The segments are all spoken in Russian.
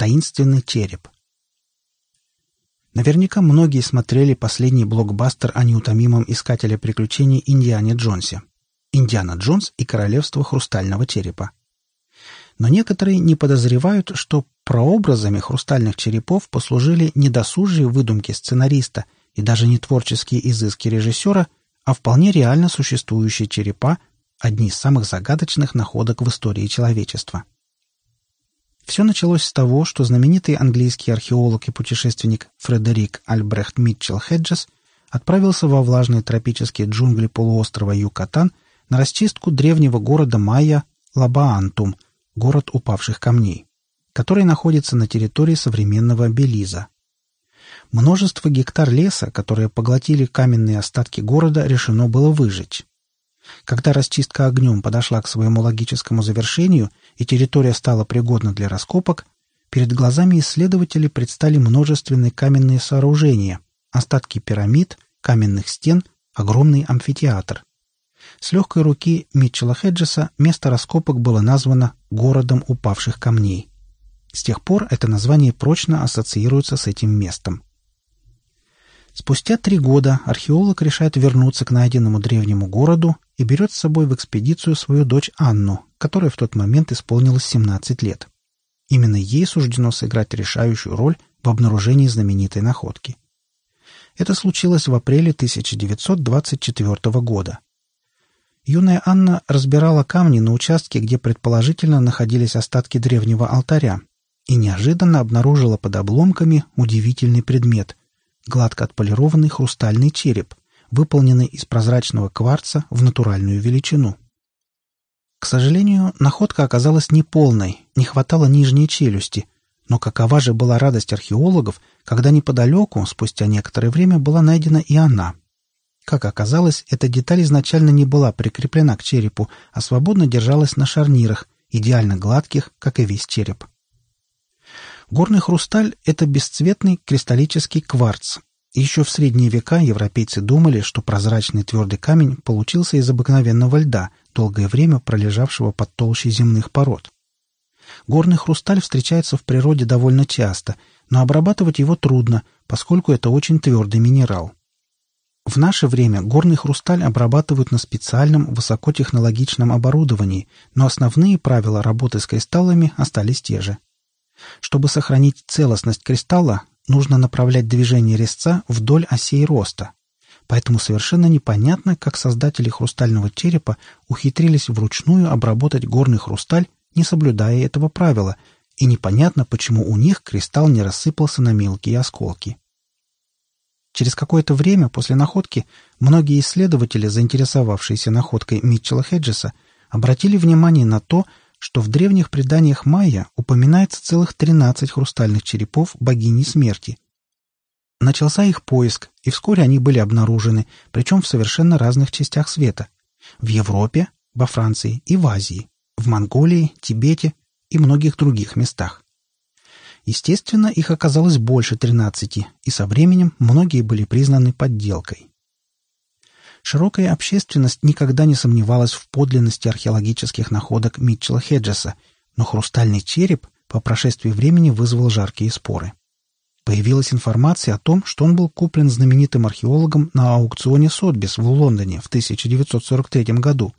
Таинственный череп. Наверняка многие смотрели последний блокбастер о неутомимом искателе приключений Индиане Джонсе. «Индиана Джонс и королевство хрустального черепа». Но некоторые не подозревают, что прообразами хрустальных черепов послужили не досужие выдумки сценариста и даже не творческие изыски режиссера, а вполне реально существующие черепа, одни из самых загадочных находок в истории человечества. Все началось с того, что знаменитый английский археолог и путешественник Фредерик Альбрехт Митчелл Хеджес отправился во влажные тропические джунгли полуострова Юкатан на расчистку древнего города майя Лабаантум, город упавших камней, который находится на территории современного Белиза. Множество гектар леса, которые поглотили каменные остатки города, решено было выжечь. Когда расчистка огнем подошла к своему логическому завершению и территория стала пригодна для раскопок, перед глазами исследователей предстали множественные каменные сооружения, остатки пирамид, каменных стен, огромный амфитеатр. С легкой руки Митчелла Хеджеса место раскопок было названо «городом упавших камней». С тех пор это название прочно ассоциируется с этим местом. Спустя три года археолог решает вернуться к найденному древнему городу и берет с собой в экспедицию свою дочь Анну, которой в тот момент исполнилось 17 лет. Именно ей суждено сыграть решающую роль в обнаружении знаменитой находки. Это случилось в апреле 1924 года. Юная Анна разбирала камни на участке, где предположительно находились остатки древнего алтаря, и неожиданно обнаружила под обломками удивительный предмет гладко отполированный хрустальный череп, выполненный из прозрачного кварца в натуральную величину. К сожалению, находка оказалась неполной, не хватало нижней челюсти, но какова же была радость археологов, когда неподалеку, спустя некоторое время, была найдена и она. Как оказалось, эта деталь изначально не была прикреплена к черепу, а свободно держалась на шарнирах, идеально гладких, как и весь череп. Горный хрусталь — это бесцветный кристаллический кварц. Еще в средние века европейцы думали, что прозрачный твердый камень получился из обыкновенного льда, долгое время пролежавшего под толщей земных пород. Горный хрусталь встречается в природе довольно часто, но обрабатывать его трудно, поскольку это очень твердый минерал. В наше время горный хрусталь обрабатывают на специальном высокотехнологичном оборудовании, но основные правила работы с кристаллами остались те же. Чтобы сохранить целостность кристалла, нужно направлять движение резца вдоль осей роста. Поэтому совершенно непонятно, как создатели хрустального черепа ухитрились вручную обработать горный хрусталь, не соблюдая этого правила, и непонятно, почему у них кристалл не рассыпался на мелкие осколки. Через какое-то время после находки многие исследователи, заинтересовавшиеся находкой Митчелла Хеджеса, обратили внимание на то, что в древних преданиях майя упоминается целых 13 хрустальных черепов богини смерти. Начался их поиск, и вскоре они были обнаружены, причем в совершенно разных частях света. В Европе, во Франции и в Азии, в Монголии, Тибете и многих других местах. Естественно, их оказалось больше 13, и со временем многие были признаны подделкой. Широкая общественность никогда не сомневалась в подлинности археологических находок Митчелла Хеджеса, но хрустальный череп по прошествии времени вызвал жаркие споры. Появилась информация о том, что он был куплен знаменитым археологом на аукционе Сотбис в Лондоне в 1943 году.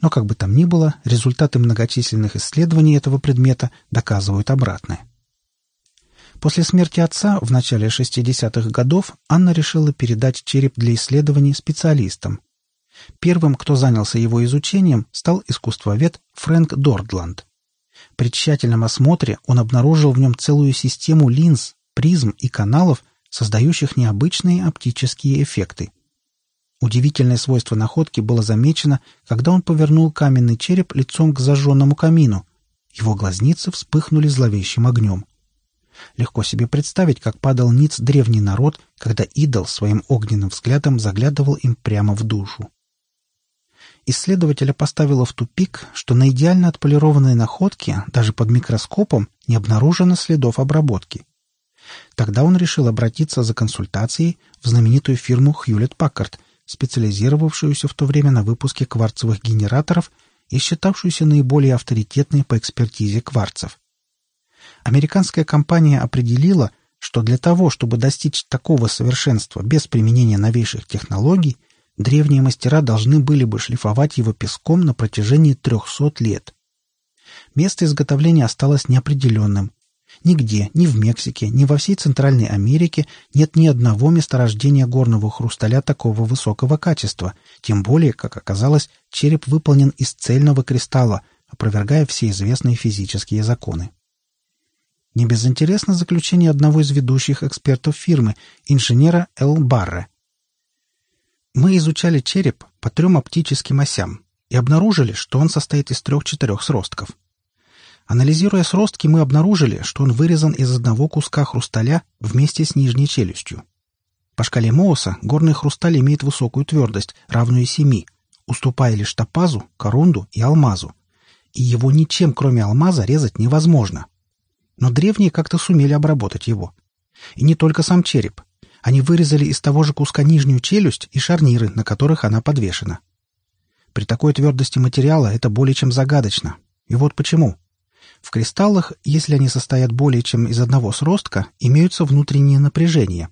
Но как бы там ни было, результаты многочисленных исследований этого предмета доказывают обратное. После смерти отца в начале 60-х годов Анна решила передать череп для исследований специалистам. Первым, кто занялся его изучением, стал искусствовед Фрэнк Дордланд. При тщательном осмотре он обнаружил в нем целую систему линз, призм и каналов, создающих необычные оптические эффекты. Удивительное свойство находки было замечено, когда он повернул каменный череп лицом к зажженному камину. Его глазницы вспыхнули зловещим огнем. Легко себе представить, как падал ниц древний народ, когда идол своим огненным взглядом заглядывал им прямо в душу. Исследователя поставило в тупик, что на идеально отполированной находке, даже под микроскопом, не обнаружено следов обработки. Тогда он решил обратиться за консультацией в знаменитую фирму Хьюлетт Паккард, специализировавшуюся в то время на выпуске кварцевых генераторов и считавшуюся наиболее авторитетной по экспертизе кварцев. Американская компания определила, что для того, чтобы достичь такого совершенства без применения новейших технологий, древние мастера должны были бы шлифовать его песком на протяжении 300 лет. Место изготовления осталось неопределенным. Нигде, ни в Мексике, ни во всей Центральной Америке нет ни одного месторождения горного хрусталя такого высокого качества, тем более, как оказалось, череп выполнен из цельного кристалла, опровергая все известные физические законы. Не безинтересно заключение одного из ведущих экспертов фирмы, инженера Эл Барре. Мы изучали череп по трем оптическим осям и обнаружили, что он состоит из трех-четырех сростков. Анализируя сростки, мы обнаружили, что он вырезан из одного куска хрусталя вместе с нижней челюстью. По шкале Мооса горный хрусталь имеет высокую твердость, равную семи, уступая лишь топазу, корунду и алмазу. И его ничем, кроме алмаза, резать невозможно. Но древние как-то сумели обработать его. И не только сам череп. Они вырезали из того же куска нижнюю челюсть и шарниры, на которых она подвешена. При такой твердости материала это более чем загадочно. И вот почему. В кристаллах, если они состоят более чем из одного сростка, имеются внутренние напряжения.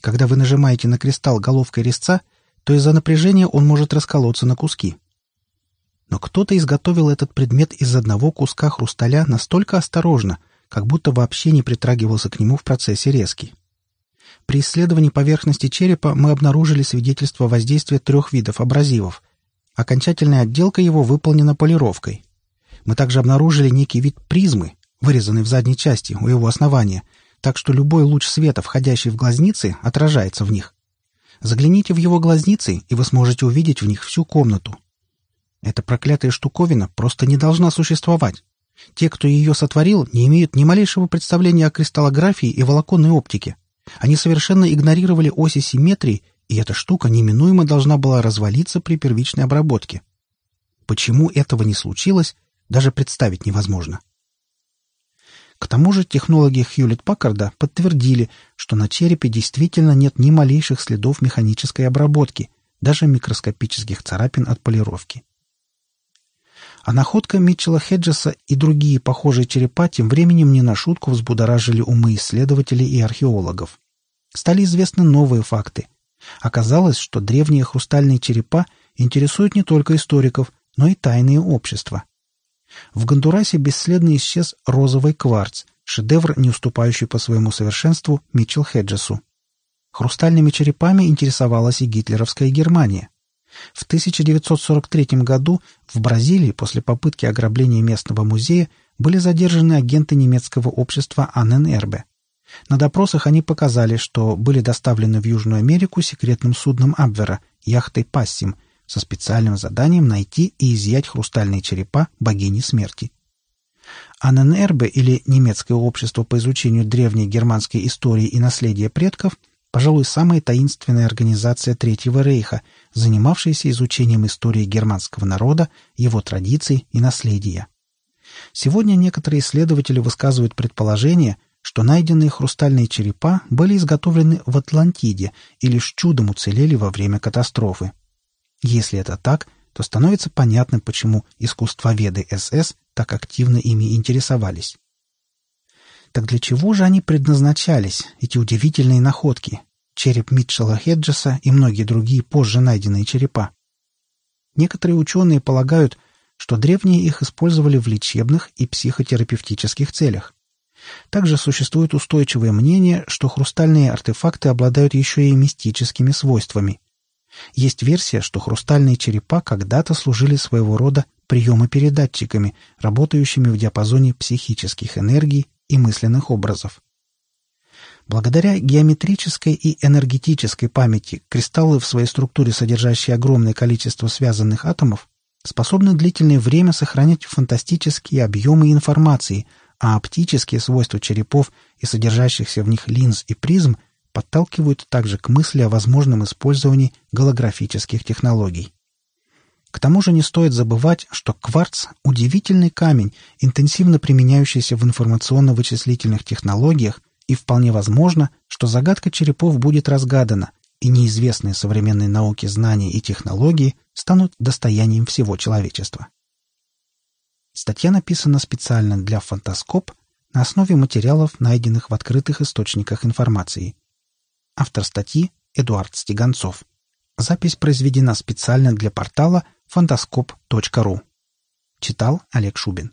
Когда вы нажимаете на кристалл головкой резца, то из-за напряжения он может расколоться на куски. Но кто-то изготовил этот предмет из одного куска хрусталя настолько осторожно, как будто вообще не притрагивался к нему в процессе резки. При исследовании поверхности черепа мы обнаружили свидетельство воздействия трех видов абразивов. Окончательная отделка его выполнена полировкой. Мы также обнаружили некий вид призмы, вырезанный в задней части у его основания, так что любой луч света, входящий в глазницы, отражается в них. Загляните в его глазницы, и вы сможете увидеть в них всю комнату. Эта проклятая штуковина просто не должна существовать. Те, кто ее сотворил, не имеют ни малейшего представления о кристаллографии и волоконной оптике. Они совершенно игнорировали оси симметрии, и эта штука неминуемо должна была развалиться при первичной обработке. Почему этого не случилось, даже представить невозможно. К тому же технологи Хьюлетт-Паккарда подтвердили, что на черепе действительно нет ни малейших следов механической обработки, даже микроскопических царапин от полировки. А находка Митчелла Хеджеса и другие похожие черепа тем временем не на шутку взбудоражили умы исследователей и археологов. Стали известны новые факты. Оказалось, что древние хрустальные черепа интересуют не только историков, но и тайные общества. В Гондурасе бесследно исчез розовый кварц, шедевр, не уступающий по своему совершенству Митчелл Хеджесу. Хрустальными черепами интересовалась и гитлеровская Германия. В 1943 году в Бразилии после попытки ограбления местного музея были задержаны агенты немецкого общества Анненербе. На допросах они показали, что были доставлены в Южную Америку секретным судном Абвера, яхтой «Пассим», со специальным заданием найти и изъять хрустальные черепа богини смерти. Анненербе, или Немецкое общество по изучению древней германской истории и наследия предков – пожалуй, самая таинственная организация Третьего Рейха, занимавшаяся изучением истории германского народа, его традиций и наследия. Сегодня некоторые исследователи высказывают предположение, что найденные хрустальные черепа были изготовлены в Атлантиде и лишь чудом уцелели во время катастрофы. Если это так, то становится понятным, почему искусствоведы СС так активно ими интересовались. Так для чего же они предназначались, эти удивительные находки? Череп Митчелла Хеджеса и многие другие позже найденные черепа. Некоторые ученые полагают, что древние их использовали в лечебных и психотерапевтических целях. Также существует устойчивое мнение, что хрустальные артефакты обладают еще и мистическими свойствами. Есть версия, что хрустальные черепа когда-то служили своего рода приемопередатчиками, работающими в диапазоне психических энергий и мысленных образов. Благодаря геометрической и энергетической памяти кристаллы в своей структуре, содержащие огромное количество связанных атомов, способны длительное время сохранять фантастические объемы информации, а оптические свойства черепов и содержащихся в них линз и призм подталкивают также к мысли о возможном использовании голографических технологий. К тому же не стоит забывать, что кварц – удивительный камень, интенсивно применяющийся в информационно-вычислительных технологиях, и вполне возможно, что загадка черепов будет разгадана, и неизвестные современной науке знания и технологии станут достоянием всего человечества. Статья написана специально для «Фантаскоп», на основе материалов, найденных в открытых источниках информации. Автор статьи Эдуард Стеганцов. Запись произведена специально для портала фантаскоп.ру. Читал Олег Шубин.